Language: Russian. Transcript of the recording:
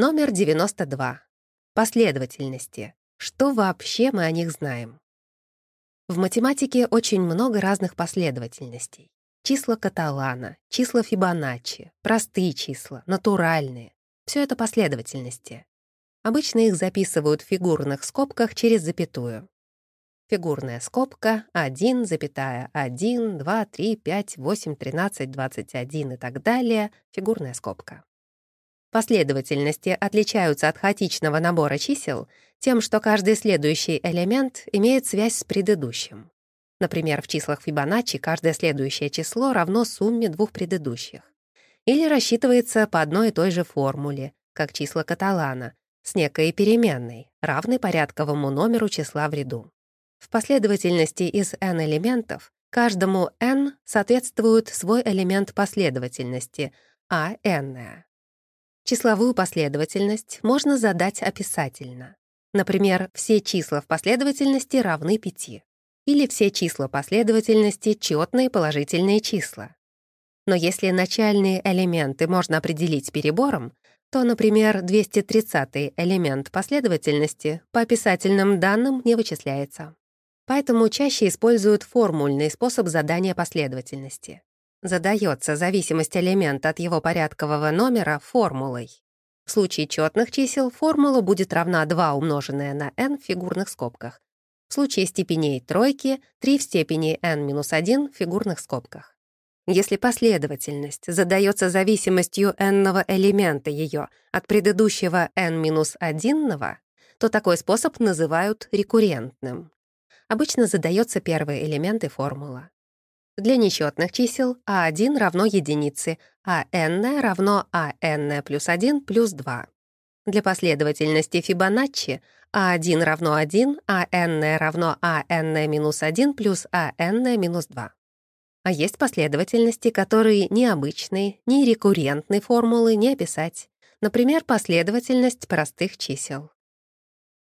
Номер 92. Последовательности. Что вообще мы о них знаем? В математике очень много разных последовательностей. Числа Каталана, числа Фибоначчи, простые числа, натуральные. Все это последовательности. Обычно их записывают в фигурных скобках через запятую. Фигурная скобка 1, запятая 1, 2, 3, 5, 8, 13, 21 и так далее, фигурная скобка. Последовательности отличаются от хаотичного набора чисел тем, что каждый следующий элемент имеет связь с предыдущим. Например, в числах Фибоначчи каждое следующее число равно сумме двух предыдущих. Или рассчитывается по одной и той же формуле, как числа Каталана, с некой переменной, равной порядковому номеру числа в ряду. В последовательности из n элементов каждому n соответствует свой элемент последовательности, а n. Числовую последовательность можно задать описательно. Например, все числа в последовательности равны 5. Или все числа последовательности — четные положительные числа. Но если начальные элементы можно определить перебором, то, например, 230 элемент последовательности по описательным данным не вычисляется. Поэтому чаще используют формульный способ задания последовательности. Задается зависимость элемента от его порядкового номера формулой. В случае четных чисел формула будет равна 2 умноженное на n в фигурных скобках. В случае степеней тройки — 3 в степени n-1 в фигурных скобках. Если последовательность задается зависимостью n-ного элемента ее от предыдущего n-1, то такой способ называют рекуррентным обычно задается первый элемент и формула. Для нечетных чисел а1 равно единице, а n равно а n плюс 1 плюс 2. Для последовательности Фибоначчи а1 равно 1, а n равно а n минус 1 плюс а n минус 2. А есть последовательности, которые ни обычной, ни рекуррентной формулы не описать. Например, последовательность простых чисел.